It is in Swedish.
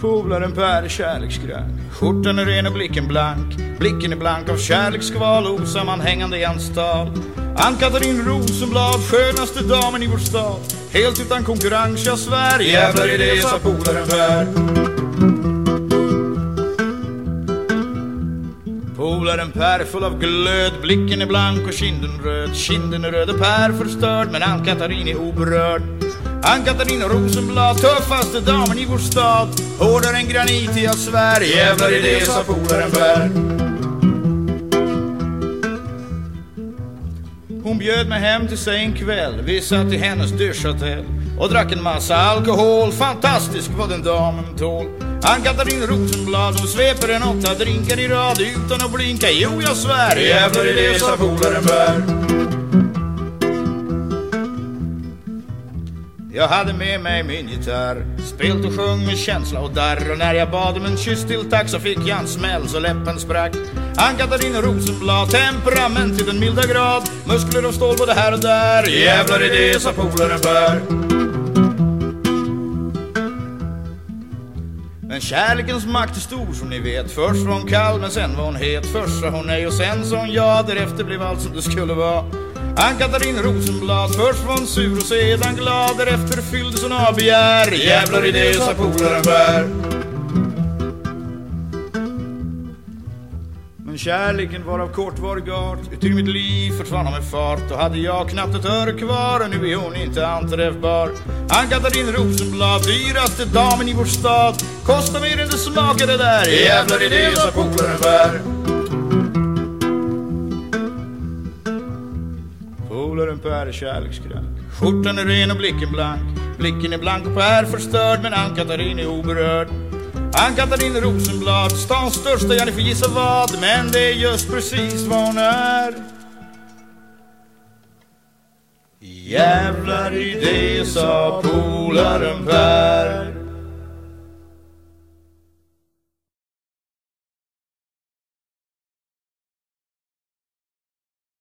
Polaren Per är kärleksgrön. Skjortan är ren och blicken blank. Blicken är blank av kärleksskval Osammanhängande i hans tal Ann-Katarin Rosenblad Skönaste damen i vår stad. Helt utan konkurrens, jag svär Jävlar i det, sa polaren Per Polaren Per är full av glöd Blicken är blank och kinden röd. Kinden är röd och Per förstörd Men Ann-Katarin är oberörd. Ann-Katarina Rosenblad, tuffaste damen i vår stad. Hårdare än granit, jag svär Jävlar i det, sa polaren Per. Hon bjöd mig hem till sig en kväll. Vi satt i hennes duschhotell och drack en massa alkohol. Fantastisk vad den damen tål. Ann-Katarina Rosenblad, hon sveper en åtta drinkar i rad utan att blinka. Jo, jag svär. Jävlar i det, sa polaren Per Jag hade med mig min gitarr Spelt och sjung med känsla och darr. Och när jag bad om en kyss till tack Så fick jag en smäll så läppen sprack. Ann-Katarina Rosenblad Temperament till den milda grad. Muskler och stål både här och där. Jävlar i det, sa polaren Per Men kärlekens makt är stor som ni vet. Först var hon kall men sen var hon het. Först sa hon nej och sen sa hon ja. Därefter blev allt som det skulle vara. Ann-Katarin Rosenblad. Först var hon sur och sedan glad. Därefter fylldes hon av begär. Jävlar i det, sa polaren Per Men kärleken var av kortvarig art Uti mitt liv försvann hon med fart. Då hade jag knappt ett öre kvar Och nu är hon inte anträffbar. Ann-Katarin Rosenblad Dyraste damen i vår stad. Kostar mer än det smakade där Jävlar i det, sa polaren Per Polaren Per är kärlekskrank Skjortan är ren och blicken blank. Blicken är blank och Per förstörd Men Ann-Katarin är oberörd. Ann-Katarin Rosenblad. Stans största, ja ni får gissa vad Men det är just precis vad hon är. Jävlar i det, sa polaren Per.